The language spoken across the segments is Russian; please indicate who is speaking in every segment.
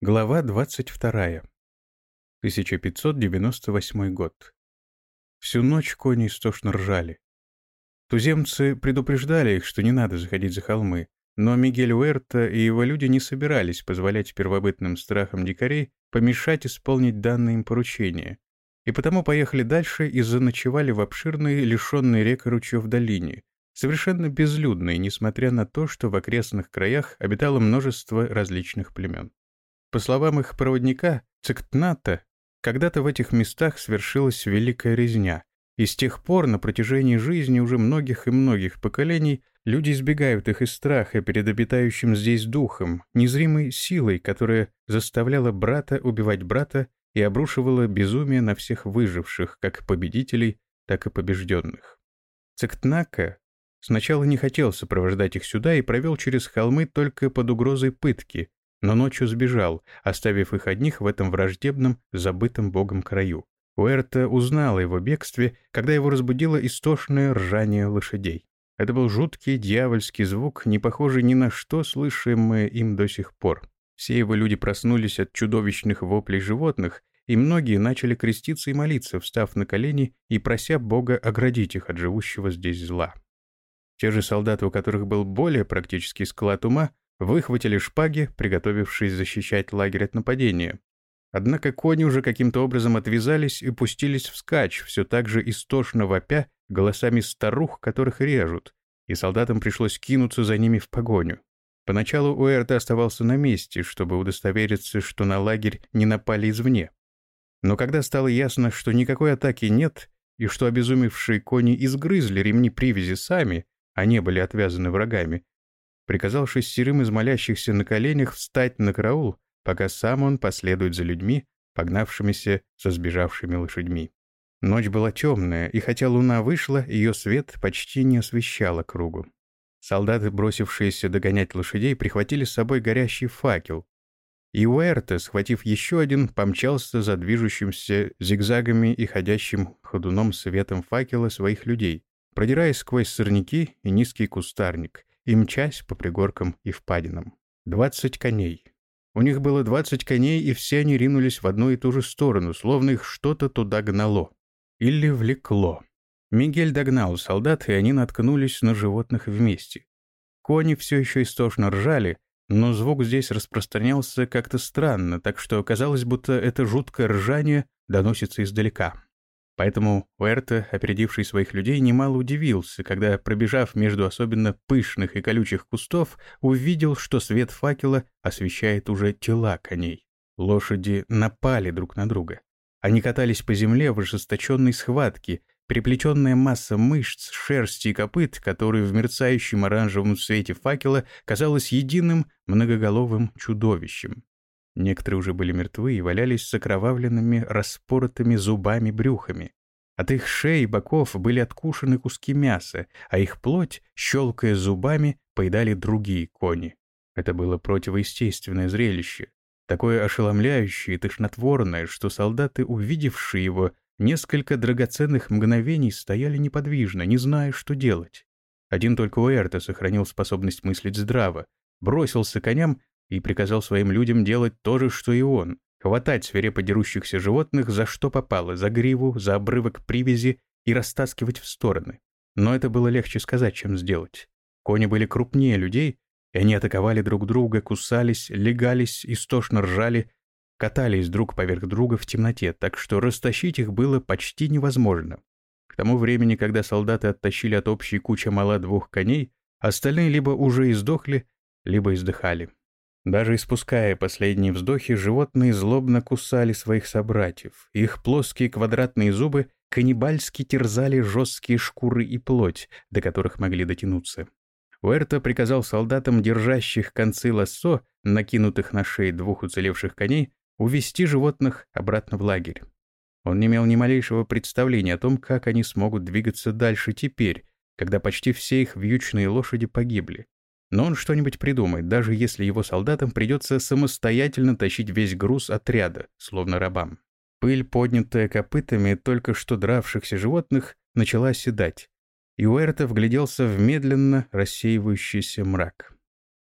Speaker 1: Глава 22. 1598 год. Всю ночь кони истошно ржали. Туземцы предупреждали их, что не надо заходить за холмы, но Мигель Уэрта и его люди не собирались позволять первобытным страхам дикарей помешать исполнить данное им поручение, и потому поехали дальше и заночевали в обширной, лишенной рек и ручьев долине, совершенно безлюдной, несмотря на то, что в окрестных краях обитало множество различных племен. По словам их проводника, Цектната, когда-то в этих местах свершилась великая резня, и с тех пор на протяжении жизни уже многих и многих поколений люди избегают их из страха перед обитающим здесь духом, незримой силой, которая заставляла брата убивать брата и обрушивала безумие на всех выживших, как победителей, так и побежденных. Цектнака сначала не хотел сопровождать их сюда и провел через холмы только под угрозой пытки, но ночью сбежал, оставив их одних в этом враждебном, забытом богом краю. Уэрта узнал о его бегстве, когда его разбудило истошное ржание лошадей. Это был жуткий дьявольский звук, не похожий ни на что, слышимое им до сих пор. Все его люди проснулись от чудовищных воплей животных, и многие начали креститься и молиться, встав на колени и прося Бога оградить их от живущего здесь зла. Те же солдаты, у которых был более практический склад ума, выхватили шпаги, приготовившись защищать лагерь от нападения. Однако кони уже каким-то образом отвязались и пустились вскачь, все так же истошно вопя голосами старух, которых режут, и солдатам пришлось кинуться за ними в погоню. Поначалу Уэрта оставался на месте, чтобы удостовериться, что на лагерь не напали извне. Но когда стало ясно, что никакой атаки нет, и что обезумевшие кони изгрызли ремни привязи сами, а не были отвязаны врагами, приказал шестерым из молящихся на коленях встать на караул, пока сам он последует за людьми, погнавшимися со сбежавшими лошадьми. Ночь была темная, и хотя луна вышла, ее свет почти не освещал кругу. Солдаты, бросившиеся догонять лошадей, прихватили с собой горящий факел. И Уэрте, схватив еще один, помчался за движущимся зигзагами и ходящим ходуном светом факела своих людей, продираясь сквозь сорняки и низкий кустарник, и мчась по пригоркам и впадинам. Двадцать коней. У них было двадцать коней, и все они ринулись в одну и ту же сторону, словно их что-то туда гнало. Или влекло. Мигель догнал солдат, и они наткнулись на животных вместе. Кони все еще истошно ржали, но звук здесь распространялся как-то странно, так что казалось, будто это жуткое ржание доносится издалека. Поэтому Уэрта, опередивший своих людей, немало удивился, когда, пробежав между особенно пышных и колючих кустов, увидел, что свет факела освещает уже тела коней. Лошади напали друг на друга. Они катались по земле в ожесточенной схватке, переплетенная масса мышц, шерсти и копыт, которые в мерцающем оранжевом свете факела казалось единым многоголовым чудовищем. Некоторые уже были мертвы и валялись с окровавленными, распоротыми зубами-брюхами. От их шеи и боков были откушены куски мяса, а их плоть, щелкая зубами, поедали другие кони. Это было противоестественное зрелище, такое ошеломляющее и тошнотворное, что солдаты, увидевшие его, несколько драгоценных мгновений стояли неподвижно, не зная, что делать. Один только Уэрта сохранил способность мыслить здраво, бросился коням и приказал своим людям делать то же, что и он, хватать свирепо дерущихся животных за что попало, за гриву, за обрывок привязи и растаскивать в стороны. Но это было легче сказать, чем сделать. Кони были крупнее людей, и они атаковали друг друга, кусались, легались, истошно ржали, катались друг поверх друга в темноте, так что растащить их было почти невозможно. К тому времени, когда солдаты оттащили от общей кучи мала двух коней, остальные либо уже издохли, либо издыхали. Даже испуская последние вздохи, животные злобно кусали своих собратьев. Их плоские квадратные зубы каннибальски терзали жесткие шкуры и плоть, до которых могли дотянуться. Уэрто приказал солдатам, держащих концы лассо, накинутых на шеи двух уцелевших коней, увести животных обратно в лагерь. Он не имел ни малейшего представления о том, как они смогут двигаться дальше теперь, когда почти все их вьючные лошади погибли. Но он что-нибудь придумает, даже если его солдатам придется самостоятельно тащить весь груз отряда, словно рабам. Пыль, поднятая копытами только что дравшихся животных, начала оседать, и Уэрта вгляделся в медленно рассеивающийся мрак.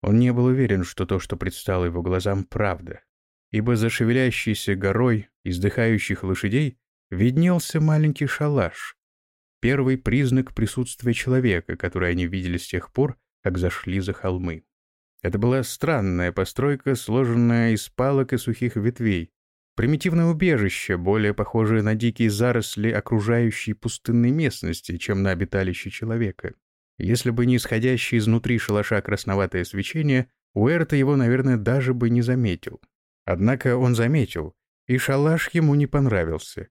Speaker 1: Он не был уверен, что то, что предстало его глазам, правда. ибо за шевелящейся горой издыхающих лошадей виднелся маленький шалаш, первый признак присутствия человека, который они видели с тех пор, как зашли за холмы. Это была странная постройка, сложенная из палок и сухих ветвей, примитивное убежище, более похожее на дикие заросли окружающей пустынной местности, чем на обиталище человека. Если бы не исходящее изнутри шалаша красноватое свечение, Уэрта его, наверное, даже бы не заметил. Однако он заметил, и шалаш ему не понравился.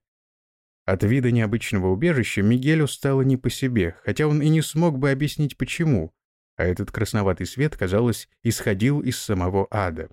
Speaker 1: От вида необычного убежища Мигелю стало не по себе, хотя он и не смог бы объяснить почему, а этот красноватый свет, казалось, исходил из самого ада.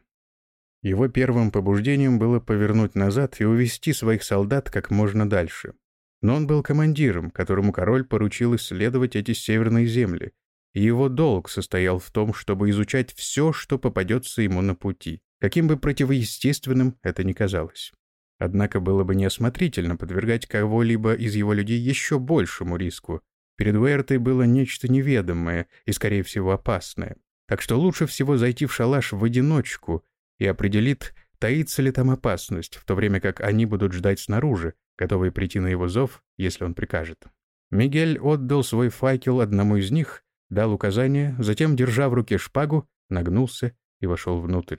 Speaker 1: Его первым побуждением было повернуть назад и увести своих солдат как можно дальше. Но он был командиром, которому король поручил исследовать эти северные земли, и его долг состоял в том, чтобы изучать все, что попадется ему на пути, каким бы противоестественным это ни казалось. Однако было бы неосмотрительно подвергать кого-либо из его людей еще большему риску. Перед Уэртой было нечто неведомое и, скорее всего, опасное. Так что лучше всего зайти в шалаш в одиночку и определит, таится ли там опасность, в то время как они будут ждать снаружи, готовые прийти на его зов, если он прикажет. Мигель отдал свой факел одному из них, дал указание, затем, держа в руке шпагу, нагнулся и вошел внутрь.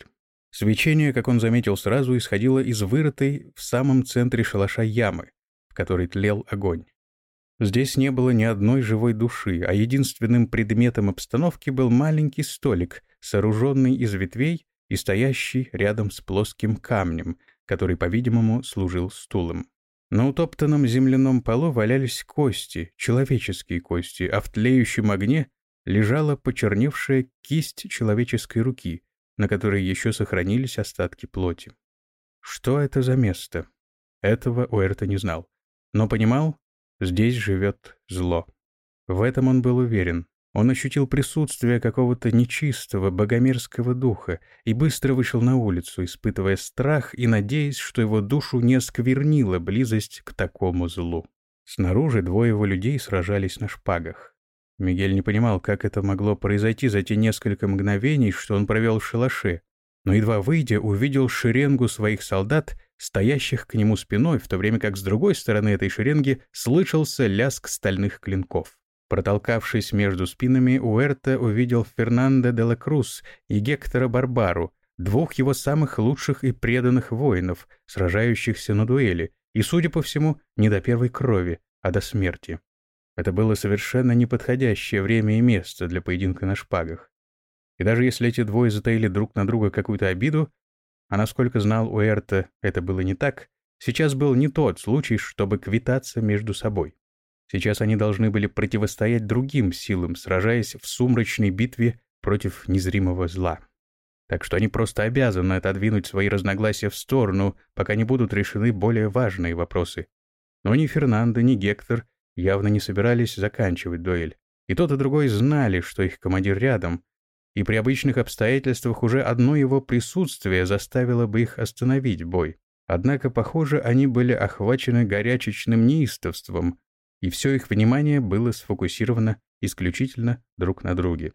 Speaker 1: Свечение, как он заметил сразу, исходило из вырытой в самом центре шалаша ямы, в которой тлел огонь. Здесь не было ни одной живой души, а единственным предметом обстановки был маленький столик, сооруженный из ветвей и стоящий рядом с плоским камнем, который, по-видимому, служил стулом. На утоптанном земляном полу валялись кости, человеческие кости, а в тлеющем огне лежала почерневшая кисть человеческой руки, на которой еще сохранились остатки плоти. Что это за место? Этого Уэрта не знал. Но понимал, здесь живет зло. В этом он был уверен. Он ощутил присутствие какого-то нечистого, богомерзкого духа и быстро вышел на улицу, испытывая страх и надеясь, что его душу не осквернила близость к такому злу. Снаружи двое его людей сражались на шпагах. Мигель не понимал, как это могло произойти за те несколько мгновений, что он провел в шалаше, но едва выйдя, увидел шеренгу своих солдат, стоящих к нему спиной, в то время как с другой стороны этой шеренги слышался лязг стальных клинков. Протолкавшись между спинами, Уэрта увидел Фернандо де ла Круз и Гектора Барбару, двух его самых лучших и преданных воинов, сражающихся на дуэли, и, судя по всему, не до первой крови, а до смерти. Это было совершенно неподходящее время и место для поединка на шпагах. И даже если эти двое затаили друг на друга какую-то обиду, а насколько знал Уэрта, это было не так, сейчас был не тот случай, чтобы квитаться между собой. Сейчас они должны были противостоять другим силам, сражаясь в сумрачной битве против незримого зла. Так что они просто обязаны отодвинуть свои разногласия в сторону, пока не будут решены более важные вопросы. Но ни Фернандо, ни Гектор явно не собирались заканчивать дуэль. И тот, и другой знали, что их командир рядом, и при обычных обстоятельствах уже одно его присутствие заставило бы их остановить бой. Однако, похоже, они были охвачены горячечным неистовством, и все их внимание было сфокусировано исключительно друг на друге.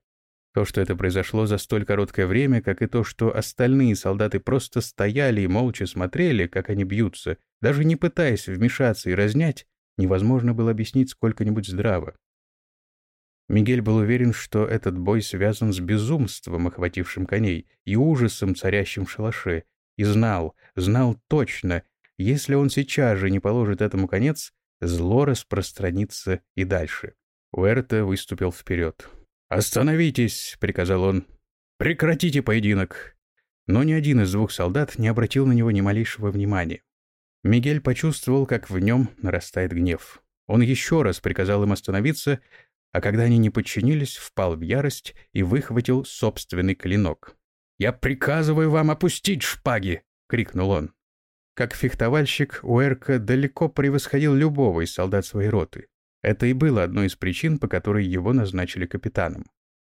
Speaker 1: То, что это произошло за столь короткое время, как и то, что остальные солдаты просто стояли и молча смотрели, как они бьются, даже не пытаясь вмешаться и разнять, невозможно было объяснить сколько-нибудь здраво. Мигель был уверен, что этот бой связан с безумством, охватившим коней, и ужасом, царящим в шалаше, и знал, знал точно, если он сейчас же не положит этому конец, зло распространится и дальше. Уэрта выступил вперед. «Остановитесь!» — приказал он. «Прекратите поединок!» Но ни один из двух солдат не обратил на него ни малейшего внимания. Мигель почувствовал, как в нем нарастает гнев. Он еще раз приказал им остановиться, а когда они не подчинились, впал в ярость и выхватил собственный клинок. «Я приказываю вам опустить шпаги!» — крикнул он. Как фехтовальщик, Уэрка далеко превосходил любого из солдат своей роты. Это и было одной из причин, по которой его назначили капитаном.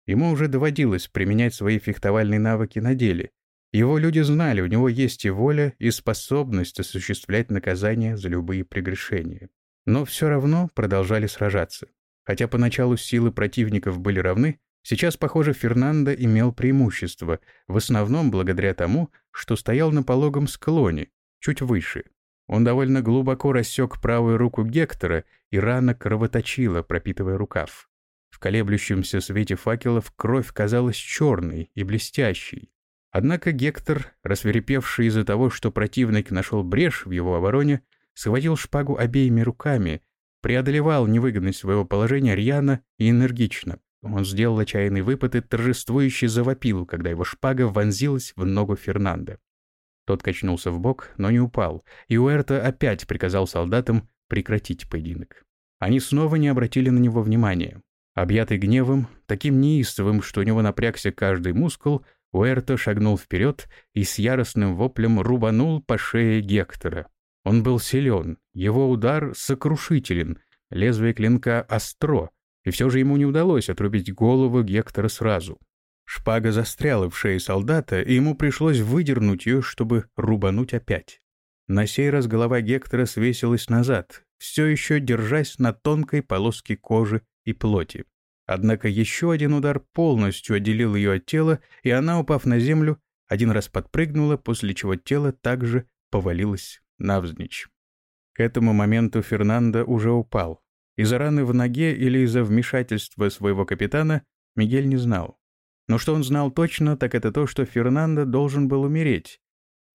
Speaker 1: Ему уже доводилось применять свои фехтовальные навыки на деле, его люди знали, у него есть и воля, и способность осуществлять наказание за любые прегрешения. Но все равно продолжали сражаться. Хотя поначалу силы противников были равны, Сейчас, похоже, Фернандо имел преимущество, в основном благодаря тому, что стоял на пологом склоне, чуть выше. Он довольно глубоко рассек правую руку Гектора, и рана кровоточила, пропитывая рукав. В колеблющемся свете факелов кровь казалась черной и блестящей. Однако Гектор, рассверепевший из-за того, что противник нашел брешь в его обороне, схватил шпагу обеими руками, преодолевал невыгодность своего положения рьяно и энергично. Он сделал отчаянный выпад и торжествующе завопил, когда его шпага вонзилась в ногу Фернандо. Тот качнулся в бок, но не упал, и Уэрта опять приказал солдатам прекратить поединок. Они снова не обратили на него внимания. Объятый гневом, таким неистовым, что у него напрягся каждый мускул, Уэрто шагнул вперед и с яростным воплем рубанул по шее Гектора. Он был силен, его удар сокрушителен, лезвие клинка остро, и все же ему не удалось отрубить голову Гектора сразу. Шпага застряла в шее солдата, и ему пришлось выдернуть ее, чтобы рубануть опять. На сей раз голова Гектора свесилась назад, все еще держась на тонкой полоске кожи и плоти. Однако еще один удар полностью отделил ее от тела, и она, упав на землю, один раз подпрыгнула, после чего тело также повалилось навзничь. К этому моменту Фернандо уже упал. Из-за раны в ноге или из-за вмешательства своего капитана Мигель не знал. Но что он знал точно, так это то, что Фернандо должен был умереть.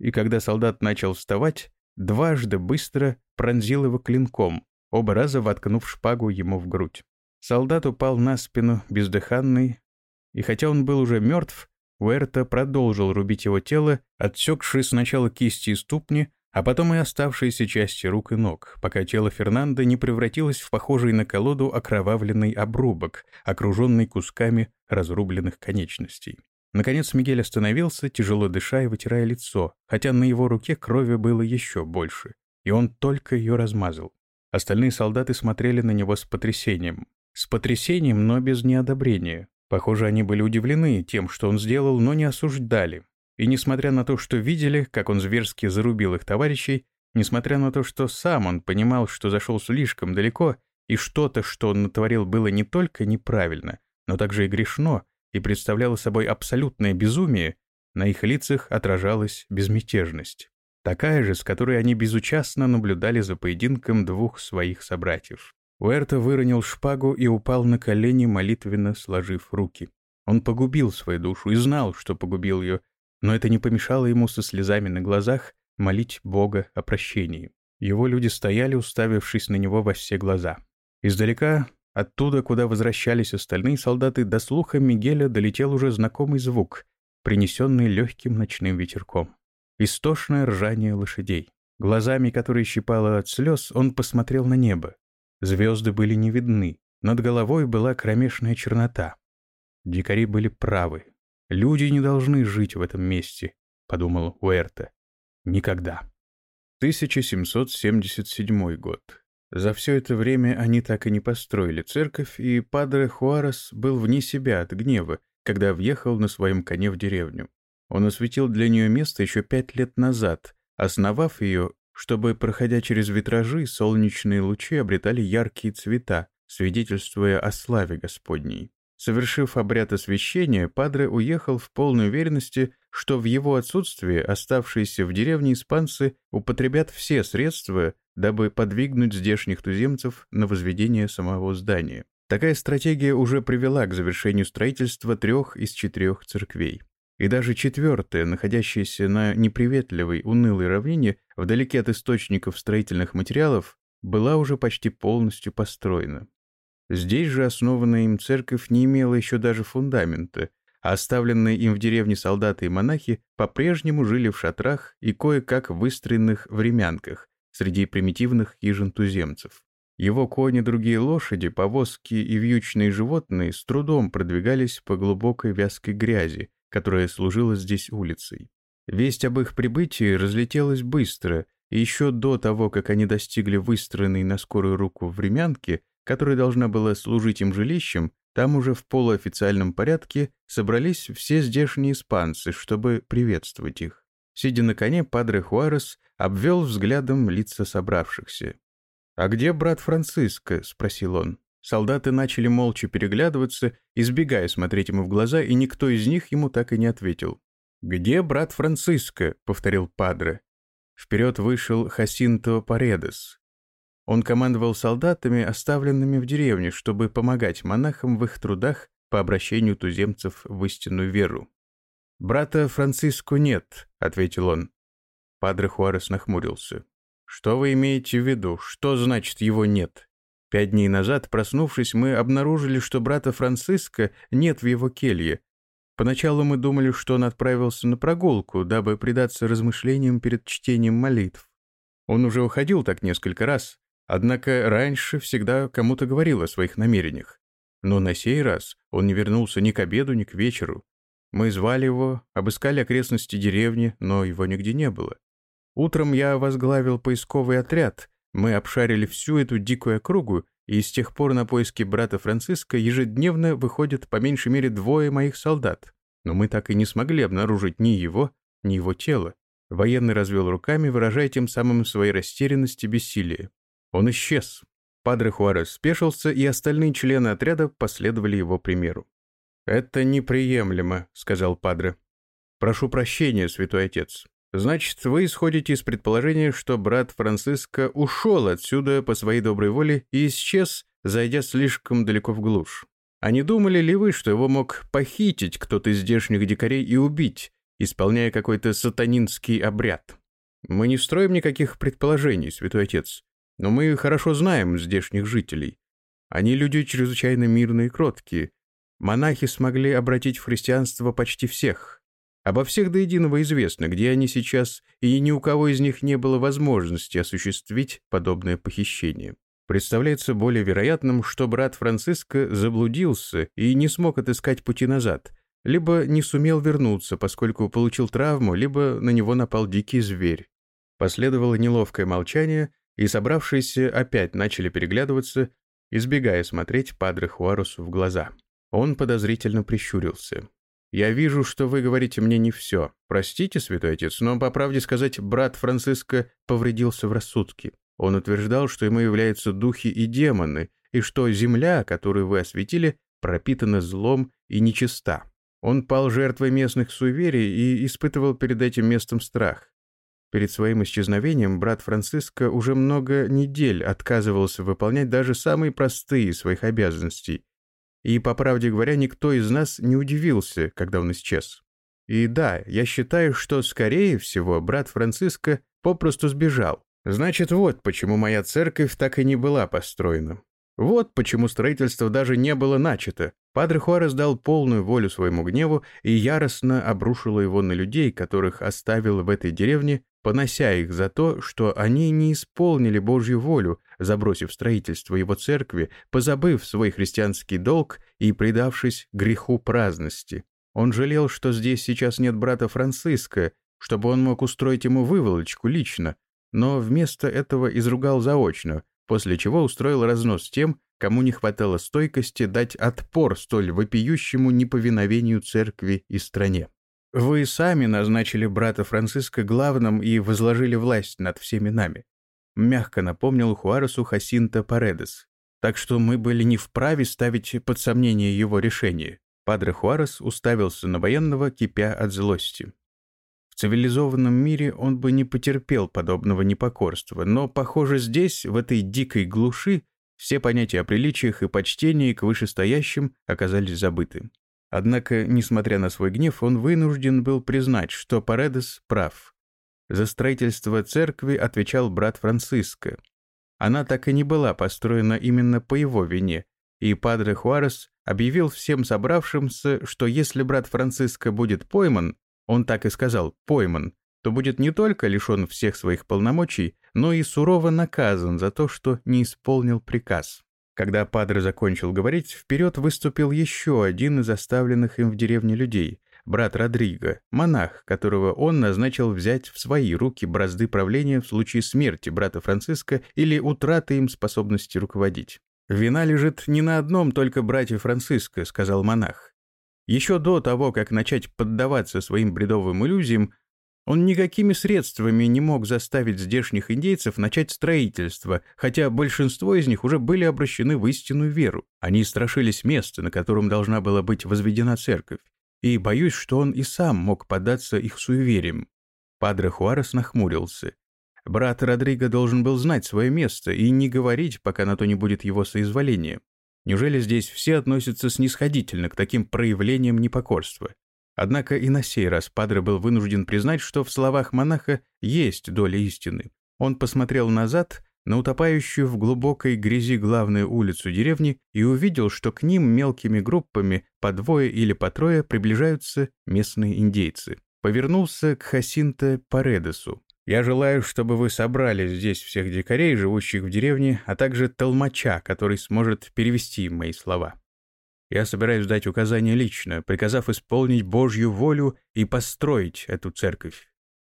Speaker 1: И когда солдат начал вставать, дважды быстро пронзил его клинком, оба раза воткнув шпагу ему в грудь. Солдат упал на спину, бездыханный, и хотя он был уже мертв, Уэрта продолжил рубить его тело, отсекши сначала кисти и ступни, а потом и оставшиеся части рук и ног, пока тело Фернандо не превратилось в похожий на колоду окровавленный обрубок, окруженный кусками разрубленных конечностей. Наконец Мигель остановился, тяжело дыша и вытирая лицо, хотя на его руке крови было еще больше, и он только ее размазал. Остальные солдаты смотрели на него с потрясением. С потрясением, но без неодобрения. Похоже, они были удивлены тем, что он сделал, но не осуждали. И несмотря на то, что видели, как он зверски зарубил их товарищей, несмотря на то, что сам он понимал, что зашел слишком далеко, и что-то, что он натворил, было не только неправильно, но также и грешно, и представляло собой абсолютное безумие, на их лицах отражалась безмятежность. Такая же, с которой они безучастно наблюдали за поединком двух своих собратьев. Уэрто выронил шпагу и упал на колени, молитвенно сложив руки. Он погубил свою душу и знал, что погубил ее, но это не помешало ему со слезами на глазах молить Бога о прощении. Его люди стояли, уставившись на него во все глаза. Издалека, оттуда, куда возвращались остальные солдаты, до слуха Мигеля долетел уже знакомый звук, принесенный легким ночным ветерком. Истошное ржание лошадей. Глазами, которые щипало от слез, он посмотрел на небо. Звезды были не видны, над головой была кромешная чернота. Дикари были правы. Люди не должны жить в этом месте, подумал Уэрта. Никогда. 1777 год. За все это время они так и не построили церковь, и Падре Хуарес был вне себя от гнева, когда въехал на своем коне в деревню. Он осветил для нее место еще пять лет назад, основав ее чтобы, проходя через витражи, солнечные лучи обретали яркие цвета, свидетельствуя о славе Господней. Совершив обряд освящения, Падре уехал в полной уверенности, что в его отсутствие оставшиеся в деревне испанцы употребят все средства, дабы подвигнуть здешних туземцев на возведение самого здания. Такая стратегия уже привела к завершению строительства трех из четырех церквей. И даже четвертая, находящаяся на неприветливой, унылой равнине, вдалеке от источников строительных материалов, была уже почти полностью построена. Здесь же основанная им церковь не имела еще даже фундамента, а оставленные им в деревне солдаты и монахи по-прежнему жили в шатрах и кое-как выстроенных времянках среди примитивных хижин туземцев. Его кони, другие лошади, повозки и вьючные животные с трудом продвигались по глубокой вязкой грязи, которая служила здесь улицей. Весть об их прибытии разлетелась быстро, и еще до того, как они достигли выстроенной на скорую руку времянки, которая должна была служить им жилищем, там уже в полуофициальном порядке собрались все здешние испанцы, чтобы приветствовать их. Сидя на коне, Падре Хуарес обвел взглядом лица собравшихся. «А где брат Франциско?» — спросил он. Солдаты начали молча переглядываться, избегая смотреть ему в глаза, и никто из них ему так и не ответил. «Где брат Франциско?» — повторил Падре. Вперед вышел Хасинто Паредес. Он командовал солдатами, оставленными в деревне, чтобы помогать монахам в их трудах по обращению туземцев в истинную веру. «Брата Франциско нет», — ответил он. Падре Хуарес нахмурился. «Что вы имеете в виду? Что значит его нет?» Пять дней назад, проснувшись, мы обнаружили, что брата Франциска нет в его келье. Поначалу мы думали, что он отправился на прогулку, дабы предаться размышлениям перед чтением молитв. Он уже уходил так несколько раз, однако раньше всегда кому-то говорил о своих намерениях. Но на сей раз он не вернулся ни к обеду, ни к вечеру. Мы звали его, обыскали окрестности деревни, но его нигде не было. Утром я возглавил поисковый отряд, мы обшарили всю эту дикую округу, и с тех пор на поиски брата Франциска ежедневно выходят по меньшей мере двое моих солдат. Но мы так и не смогли обнаружить ни его, ни его тело. Военный развел руками, выражая тем самым своей растерянности бессилие. Он исчез. Падре Хуарес спешился, и остальные члены отряда последовали его примеру. «Это неприемлемо», — сказал Падре. «Прошу прощения, святой отец. Значит, вы исходите из предположения, что брат Франциско ушел отсюда по своей доброй воле и исчез, зайдя слишком далеко в глушь. А не думали ли вы, что его мог похитить кто-то из здешних дикарей и убить, исполняя какой-то сатанинский обряд? Мы не строим никаких предположений, святой отец, но мы хорошо знаем здешних жителей. Они люди чрезвычайно мирные и кроткие. Монахи смогли обратить в христианство почти всех. Обо всех до единого известно, где они сейчас, и ни у кого из них не было возможности осуществить подобное похищение. Представляется более вероятным, что брат Франциско заблудился и не смог отыскать пути назад, либо не сумел вернуться, поскольку получил травму, либо на него напал дикий зверь. Последовало неловкое молчание, и собравшиеся опять начали переглядываться, избегая смотреть Падре Хуарусу в глаза. Он подозрительно прищурился. Я вижу, что вы говорите мне не все. Простите, святой отец, но, по правде сказать, брат Франциско повредился в рассудке. Он утверждал, что ему являются духи и демоны, и что земля, которую вы осветили, пропитана злом и нечиста. Он пал жертвой местных суеверий и испытывал перед этим местом страх. Перед своим исчезновением брат Франциско уже много недель отказывался выполнять даже самые простые своих обязанностей, и, по правде говоря, никто из нас не удивился, когда он исчез. И да, я считаю, что, скорее всего, брат Франциско попросту сбежал. Значит, вот почему моя церковь так и не была построена. Вот почему строительство даже не было начато. Падре Хуарес дал полную волю своему гневу и яростно обрушило его на людей, которых оставил в этой деревне понося их за то, что они не исполнили Божью волю, забросив строительство его церкви, позабыв свой христианский долг и предавшись греху праздности. Он жалел, что здесь сейчас нет брата Франциска, чтобы он мог устроить ему выволочку лично, но вместо этого изругал заочно, после чего устроил разнос тем, кому не хватало стойкости дать отпор столь вопиющему неповиновению церкви и стране. Вы сами назначили брата Франциска главным и возложили власть над всеми нами. Мягко напомнил Хуаресу Хасинта Паредес. Так что мы были не вправе ставить под сомнение его решение. Падре Хуарес уставился на военного, кипя от злости. В цивилизованном мире он бы не потерпел подобного непокорства, но, похоже, здесь, в этой дикой глуши, все понятия о приличиях и почтении к вышестоящим оказались забыты. Однако, несмотря на свой гнев, он вынужден был признать, что Паредес прав. За строительство церкви отвечал брат Франциско. Она так и не была построена именно по его вине, и Падре Хуарес объявил всем собравшимся, что если брат Франциско будет пойман, он так и сказал «пойман», то будет не только лишен всех своих полномочий, но и сурово наказан за то, что не исполнил приказ. Когда Падре закончил говорить, вперед выступил еще один из оставленных им в деревне людей, брат Родриго, монах, которого он назначил взять в свои руки бразды правления в случае смерти брата Франциска или утраты им способности руководить. «Вина лежит не на одном только брате Франциско», — сказал монах. Еще до того, как начать поддаваться своим бредовым иллюзиям, Он никакими средствами не мог заставить здешних индейцев начать строительство, хотя большинство из них уже были обращены в истинную веру. Они страшились места, на котором должна была быть возведена церковь, и боюсь, что он и сам мог поддаться их суевериям. Падре Хуарес нахмурился. Брат Родриго должен был знать свое место и не говорить, пока на то не будет его соизволения. Неужели здесь все относятся снисходительно к таким проявлениям непокорства? Однако и на сей раз Падре был вынужден признать, что в словах монаха есть доля истины. Он посмотрел назад на утопающую в глубокой грязи главную улицу деревни и увидел, что к ним мелкими группами по двое или по трое приближаются местные индейцы. Повернулся к Хасинто Паредесу. «Я желаю, чтобы вы собрали здесь всех дикарей, живущих в деревне, а также толмача, который сможет перевести мои слова». Я собираюсь дать указание лично, приказав исполнить Божью волю и построить эту церковь.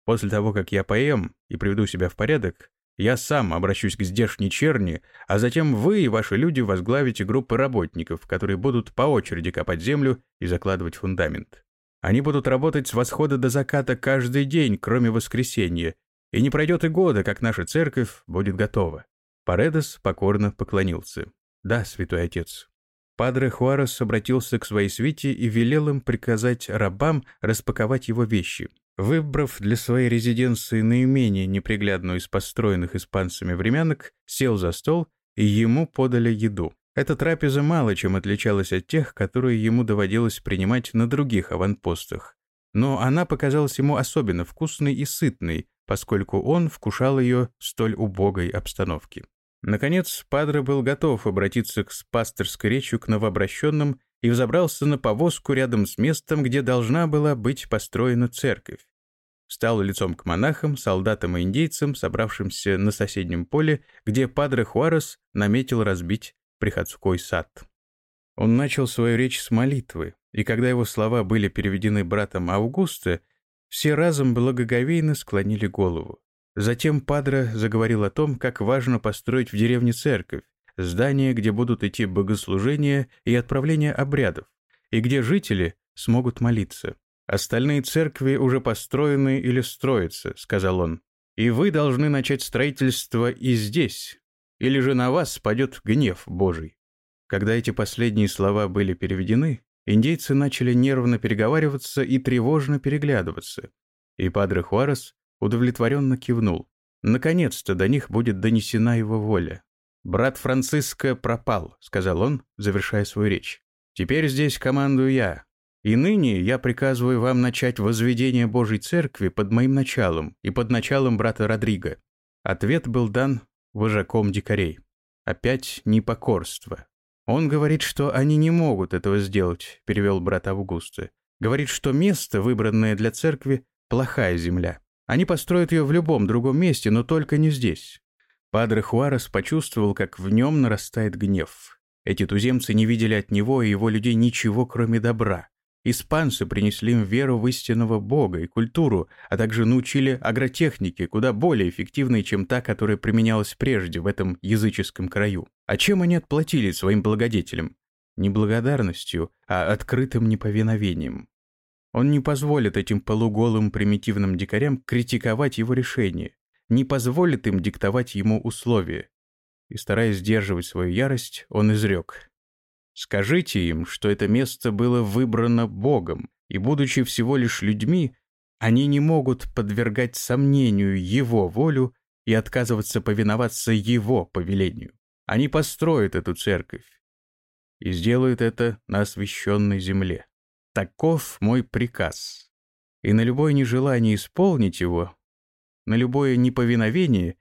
Speaker 1: После того, как я поем и приведу себя в порядок, я сам обращусь к здешней черни, а затем вы и ваши люди возглавите группы работников, которые будут по очереди копать землю и закладывать фундамент. Они будут работать с восхода до заката каждый день, кроме воскресенья, и не пройдет и года, как наша церковь будет готова». Паредос покорно поклонился. «Да, святой отец». Падре Хуарес обратился к своей свите и велел им приказать рабам распаковать его вещи. Выбрав для своей резиденции наименее неприглядную из построенных испанцами времянок, сел за стол, и ему подали еду. Эта трапеза мало чем отличалась от тех, которые ему доводилось принимать на других аванпостах. Но она показалась ему особенно вкусной и сытной, поскольку он вкушал ее в столь убогой обстановке. Наконец, Падре был готов обратиться к пасторской речью к новообращенным и взобрался на повозку рядом с местом, где должна была быть построена церковь. Стал лицом к монахам, солдатам и индейцам, собравшимся на соседнем поле, где Падре Хуарес наметил разбить приходской сад. Он начал свою речь с молитвы, и когда его слова были переведены братом Аугусте, все разом благоговейно склонили голову. Затем Падре заговорил о том, как важно построить в деревне церковь, здание, где будут идти богослужения и отправление обрядов, и где жители смогут молиться. «Остальные церкви уже построены или строятся», — сказал он. «И вы должны начать строительство и здесь, или же на вас спадет гнев Божий». Когда эти последние слова были переведены, индейцы начали нервно переговариваться и тревожно переглядываться. И Падре Хуарес удовлетворенно кивнул. Наконец-то до них будет донесена его воля. «Брат Франциско пропал», — сказал он, завершая свою речь. «Теперь здесь командую я. И ныне я приказываю вам начать возведение Божьей Церкви под моим началом и под началом брата Родриго». Ответ был дан вожаком дикарей. Опять непокорство. «Он говорит, что они не могут этого сделать», — перевел брат Августа. «Говорит, что место, выбранное для церкви, плохая земля». Они построят ее в любом другом месте, но только не здесь. Падре Хуарес почувствовал, как в нем нарастает гнев. Эти туземцы не видели от него и его людей ничего, кроме добра. Испанцы принесли им веру в истинного бога и культуру, а также научили агротехнике, куда более эффективной, чем та, которая применялась прежде в этом языческом краю. А чем они отплатили своим благодетелям? Не благодарностью, а открытым неповиновением. Он не позволит этим полуголым примитивным дикарям критиковать его решение, не позволит им диктовать ему условия. И, стараясь сдерживать свою ярость, он изрек. «Скажите им, что это место было выбрано Богом, и, будучи всего лишь людьми, они не могут подвергать сомнению Его волю и отказываться повиноваться Его повелению. Они построят эту церковь и сделают это на освященной земле. Таков мой приказ. И на любое нежелание исполнить его, на любое неповиновение,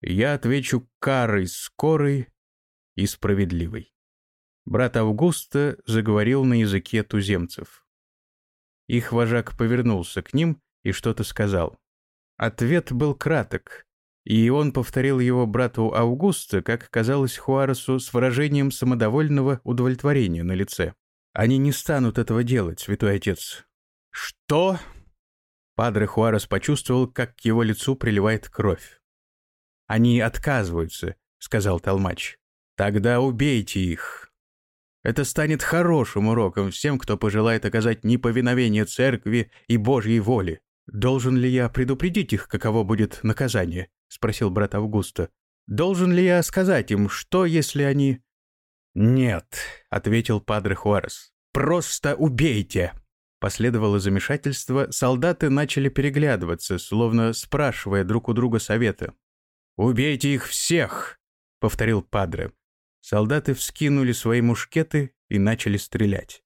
Speaker 1: я отвечу карой скорой и справедливой. Брат Августа заговорил на языке туземцев. Их вожак повернулся к ним и что-то сказал. Ответ был краток, и он повторил его брату Аугуста, как казалось Хуаресу, с выражением самодовольного удовлетворения на лице. Они не станут этого делать, святой отец. Что? Падре Хуарес почувствовал, как к его лицу приливает кровь. Они отказываются, сказал Толмач. Тогда убейте их. Это станет хорошим уроком всем, кто пожелает оказать неповиновение церкви и Божьей воле. «Должен ли я предупредить их, каково будет наказание?» — спросил брат Августа. «Должен ли я сказать им, что, если они...» «Нет», — ответил Падре Хуарес. «Просто убейте!» Последовало замешательство, солдаты начали переглядываться, словно спрашивая друг у друга совета. «Убейте их всех!» — повторил Падре. Солдаты вскинули свои мушкеты и начали стрелять.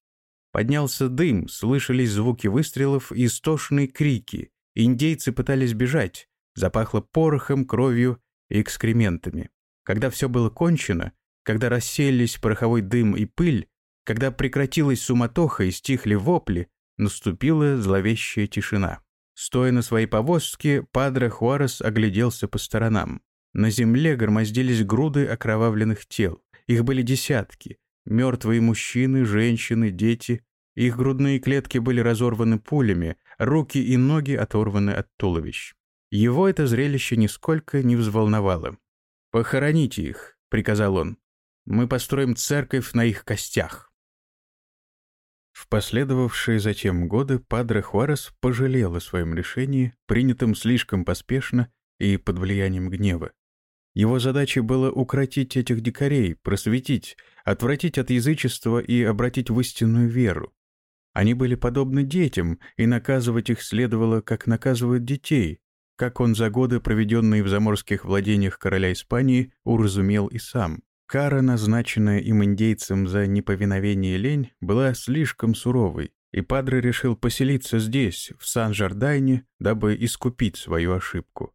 Speaker 1: Поднялся дым, слышались звуки выстрелов и истошные крики. Индейцы пытались бежать. Запахло порохом, кровью и экскрементами. Когда все было кончено, когда рассеялись пороховой дым и пыль, когда прекратилась суматоха и стихли вопли, наступила зловещая тишина. Стоя на своей повозке, Падре Хуарес огляделся по сторонам. На земле громоздились груды окровавленных тел. Их были десятки. Мертвые мужчины, женщины, дети. Их грудные клетки были разорваны пулями, руки и ноги оторваны от туловищ. Его это зрелище нисколько не взволновало. «Похороните их», — приказал он. «Мы построим церковь на их костях». В последовавшие затем годы Падре Хуарес пожалел о своем решении, принятом слишком поспешно и под влиянием гнева. Его задачей было укротить этих дикарей, просветить, отвратить от язычества и обратить в истинную веру. Они были подобны детям, и наказывать их следовало, как наказывают детей, как он за годы, проведенные в заморских владениях короля Испании, уразумел и сам. Кара, назначенная им индейцам за неповиновение и лень, была слишком суровой, и Падре решил поселиться здесь, в Сан-Жардайне, дабы искупить свою ошибку.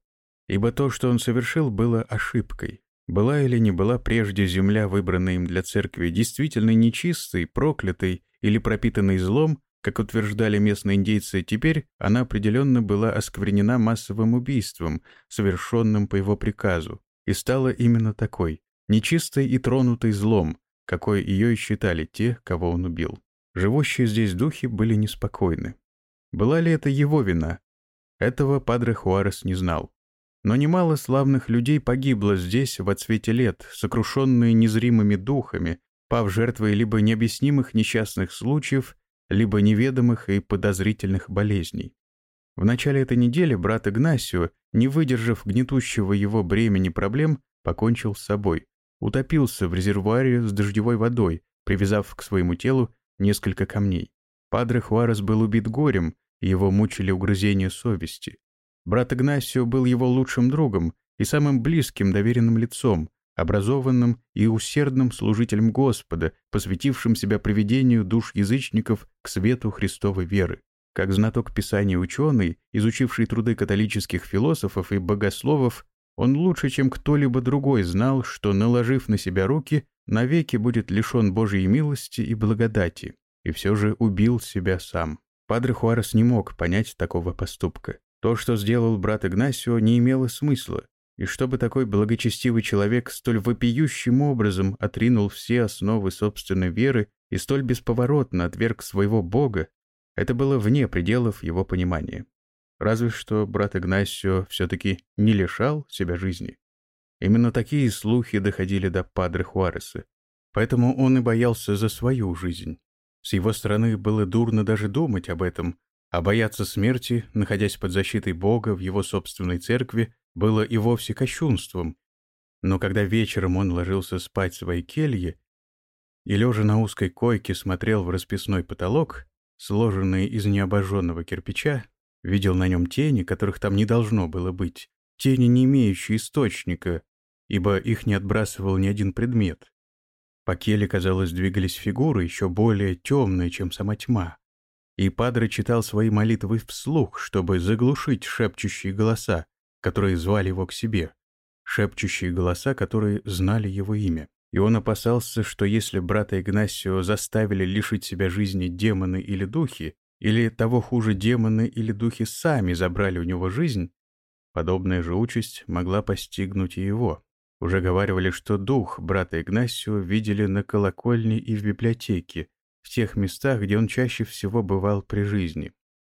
Speaker 1: Ибо то, что он совершил, было ошибкой. Была или не была прежде земля, выбранная им для церкви, действительно нечистой, проклятой или пропитанной злом, как утверждали местные индейцы, теперь она определенно была осквернена массовым убийством, совершенным по его приказу, и стала именно такой, нечистой и тронутой злом, какой ее и считали те, кого он убил. Живущие здесь духи были неспокойны. Была ли это его вина? Этого Падре Хуарес не знал. Но немало славных людей погибло здесь в отсвете лет, сокрушенные незримыми духами, пав жертвой либо необъяснимых несчастных случаев, либо неведомых и подозрительных болезней. В начале этой недели брат Игнасио, не выдержав гнетущего его бремени проблем, покончил с собой, утопился в резервуаре с дождевой водой, привязав к своему телу несколько камней. Падре Хуарес был убит горем, и его мучили угрызения совести. Брат Игнасио был его лучшим другом и самым близким доверенным лицом, образованным и усердным служителем Господа, посвятившим себя приведению душ язычников к свету Христовой веры. Как знаток Писания ученый, изучивший труды католических философов и богословов, он лучше, чем кто-либо другой, знал, что, наложив на себя руки, навеки будет лишен Божьей милости и благодати, и все же убил себя сам. Падре Хуарес не мог понять такого поступка. То, что сделал брат Игнасио, не имело смысла, и чтобы такой благочестивый человек столь вопиющим образом отринул все основы собственной веры и столь бесповоротно отверг своего Бога, это было вне пределов его понимания. Разве что брат Игнасио все-таки не лишал себя жизни. Именно такие слухи доходили до Падре Хуареса. Поэтому он и боялся за свою жизнь. С его стороны было дурно даже думать об этом, а бояться смерти, находясь под защитой Бога в его собственной церкви, было и вовсе кощунством, но когда вечером он ложился спать в своей келье и, лежа на узкой койке, смотрел в расписной потолок, сложенный из необожженного кирпича, видел на нем тени, которых там не должно было быть, тени, не имеющие источника, ибо их не отбрасывал ни один предмет. По келе, казалось, двигались фигуры, еще более темные, чем сама тьма. И Падре читал свои молитвы вслух, чтобы заглушить шепчущие голоса, которые звали его к себе, шепчущие голоса, которые знали его имя. И он опасался, что если брата Игнасио заставили лишить себя жизни демоны или духи, или того хуже демоны или духи сами забрали у него жизнь, подобная же участь могла постигнуть и его. Уже говаривали, что дух брата Игнасио видели на колокольне и в библиотеке, в тех местах, где он чаще всего бывал при жизни.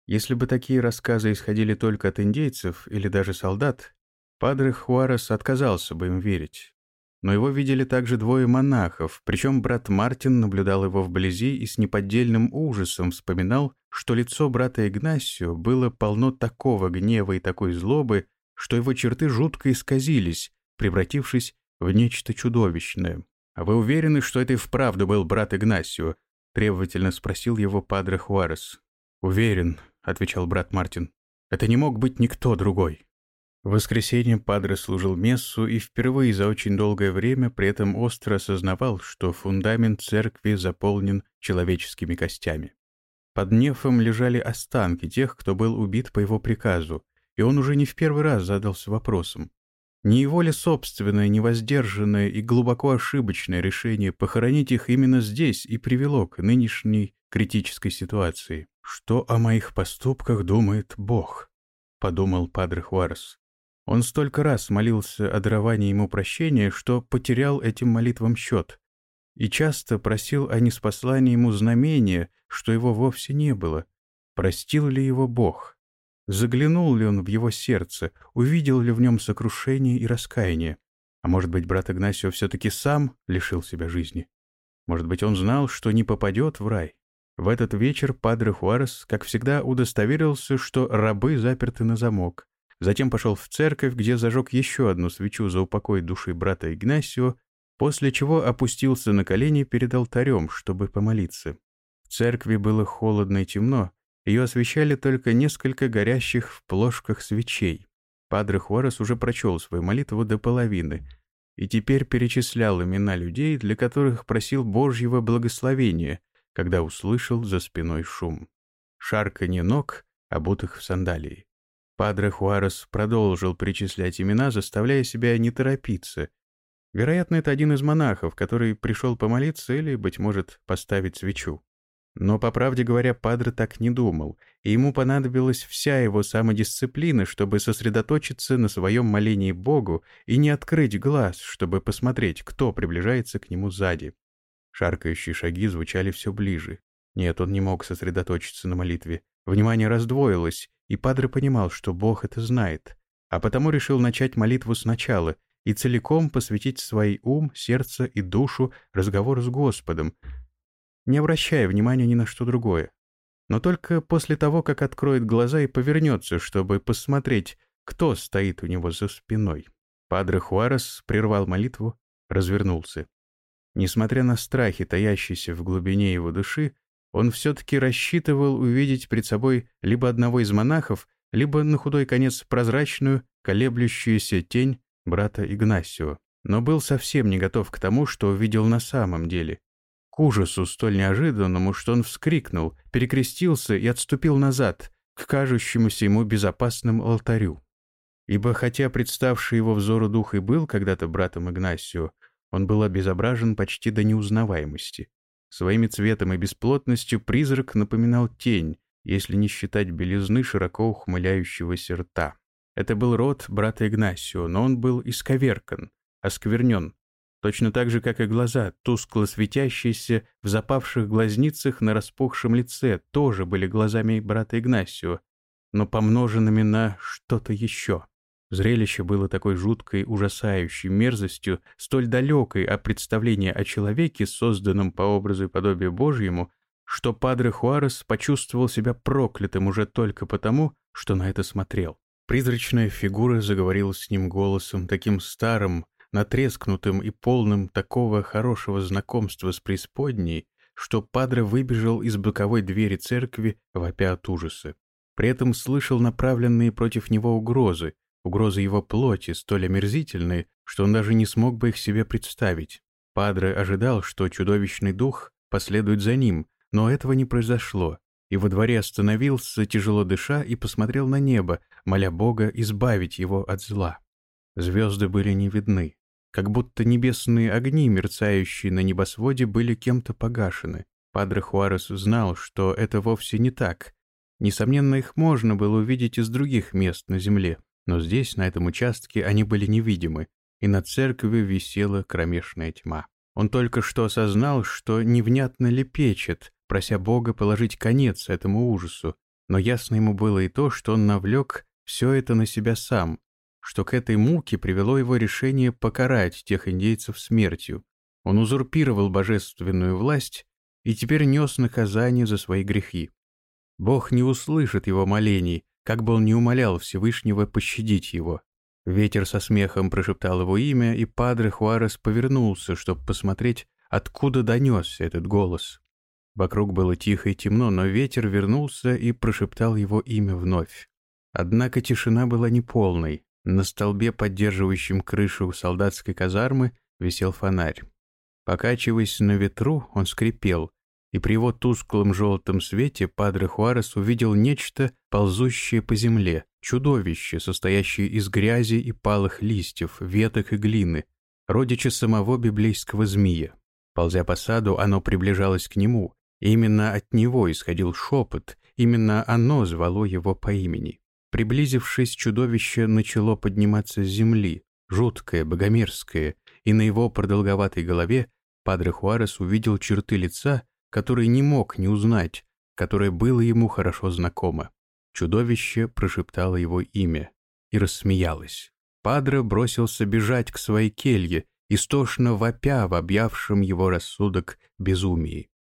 Speaker 1: Если бы такие рассказы исходили только от индейцев или даже солдат, Падре Хуарес отказался бы им верить. Но его видели также двое монахов, причем брат Мартин наблюдал его вблизи и с неподдельным ужасом вспоминал, что лицо брата Игнасио было полно такого гнева и такой злобы, что его черты жутко исказились, превратившись в нечто чудовищное. «А вы уверены, что это и вправду был брат Игнасио?» — требовательно спросил его падре Хуарес. «Уверен», — отвечал брат Мартин. «Это не мог быть никто другой». В воскресенье Падре служил мессу и впервые за очень долгое время при этом остро осознавал, что фундамент церкви заполнен человеческими костями. Под нефом лежали останки тех, кто был убит по его приказу, и он уже не в первый раз задался вопросом. Не его ли собственное, невоздержанное и глубоко ошибочное решение похоронить их именно здесь и привело к нынешней критической ситуации? «Что о моих поступках думает Бог?» — подумал Падре Хуарес. Он столько раз молился о даровании ему прощения, что потерял этим молитвам счет и часто просил о неспослании ему знамения, что его вовсе не было. Простил ли его Бог? Заглянул ли он в его сердце, увидел ли в нем сокрушение и раскаяние? А может быть, брат Игнасио все-таки сам лишил себя жизни? Может быть, он знал, что не попадет в рай? В этот вечер Падре Хуарес, как всегда, удостоверился, что рабы заперты на замок. Затем пошел в церковь, где зажег еще одну свечу за упокой души брата Игнасио после чего опустился на колени перед алтарем, чтобы помолиться. В церкви было холодно и темно, ее освещали только несколько горящих в плошках свечей. Падре Хуарес уже прочел свою молитву до половины и теперь перечислял имена людей, для которых просил Божьего благословения, когда услышал за спиной шум. Шарканье ног, обутых в сандалии. Падре Хуарес продолжил перечислять имена, заставляя себя не торопиться — Вероятно, это один из монахов, который пришел помолиться или, быть может, поставить свечу. Но, по правде говоря, Падре так не думал, и ему понадобилась вся его самодисциплина, чтобы сосредоточиться на своем молении Богу и не открыть глаз, чтобы посмотреть, кто приближается к нему сзади. Шаркающие шаги звучали все ближе. Нет, он не мог сосредоточиться на молитве. Внимание раздвоилось, и Падре понимал, что Бог это знает, а потому решил начать молитву сначала и целиком посвятить свой ум, сердце и душу разговору с Господом, не обращая внимания ни на что другое. Но только после того, как откроет глаза и повернется, чтобы посмотреть, кто стоит у него за спиной. Падре Хуарес прервал молитву, развернулся. Несмотря на страхи, таящиеся в глубине его души, он все-таки рассчитывал увидеть перед собой либо одного из монахов, либо на худой конец прозрачную, колеблющуюся тень брата Игнасио, но был совсем не готов к тому, что увидел на самом деле. К ужасу столь неожиданному, что он вскрикнул, перекрестился и отступил назад, к кажущемуся ему безопасным алтарю. Ибо хотя представший его взору дух и был когда-то братом Игнасио, он был обезображен почти до неузнаваемости. Своими цветом и бесплотностью призрак напоминал тень, если не считать белизны широко ухмыляющегося рта. Это был род брата Игнасио, но он был исковеркан, осквернен, точно так же, как и глаза, тускло светящиеся в запавших глазницах на распухшем лице, тоже были глазами брата Игнасио, но помноженными на что-то еще. Зрелище было такой жуткой, ужасающей мерзостью, столь далекой от представления о человеке, созданном по образу и подобию Божьему, что Падре Хуарес почувствовал себя проклятым уже только потому, что на это смотрел. Призрачная фигура заговорила с ним голосом, таким старым, натрескнутым и полным такого хорошего знакомства с преисподней, что Падре выбежал из боковой двери церкви, вопя от ужаса. При этом слышал направленные против него угрозы, угрозы его плоти, столь омерзительные, что он даже не смог бы их себе представить. Падре ожидал, что чудовищный дух последует за ним, но этого не произошло, и во дворе остановился, тяжело дыша, и посмотрел на небо, моля Бога избавить его от зла. Звезды были не видны, как будто небесные огни, мерцающие на небосводе, были кем-то погашены. Падре Хуарес знал, что это вовсе не так. Несомненно, их можно было увидеть из других мест на земле, но здесь, на этом участке, они были невидимы, и над церковью висела кромешная тьма. Он только что осознал, что невнятно лепечет, прося Бога положить конец этому ужасу, но ясно ему было и то, что он навлек все это на себя сам, что к этой муке привело его решение покарать тех индейцев смертью. Он узурпировал божественную власть и теперь нес наказание за свои грехи. Бог не услышит его молений, как бы он ни умолял Всевышнего пощадить его. Ветер со смехом прошептал его имя, и Падре Хуарес повернулся, чтобы посмотреть, откуда донесся этот голос. Вокруг было тихо и темно, но ветер вернулся и прошептал его имя вновь. Однако тишина была неполной. На столбе, поддерживающем крышу солдатской казармы, висел фонарь. Покачиваясь на ветру, он скрипел, и при его тусклом желтом свете Падре Хуарес увидел нечто, ползущее по земле, чудовище, состоящее из грязи и палых листьев, веток и глины, родича самого библейского змея. Ползя по саду, оно приближалось к нему, и именно от него исходил шепот, именно оно звало его по имени. Приблизившись, чудовище начало подниматься с земли, жуткое, богомерзкое, и на его продолговатой голове Падре Хуарес увидел черты лица, которые не мог не узнать, которое было ему хорошо знакомо. Чудовище прошептало его имя и рассмеялось. Падре бросился бежать к своей келье, истошно вопя в объявшем его рассудок безумии.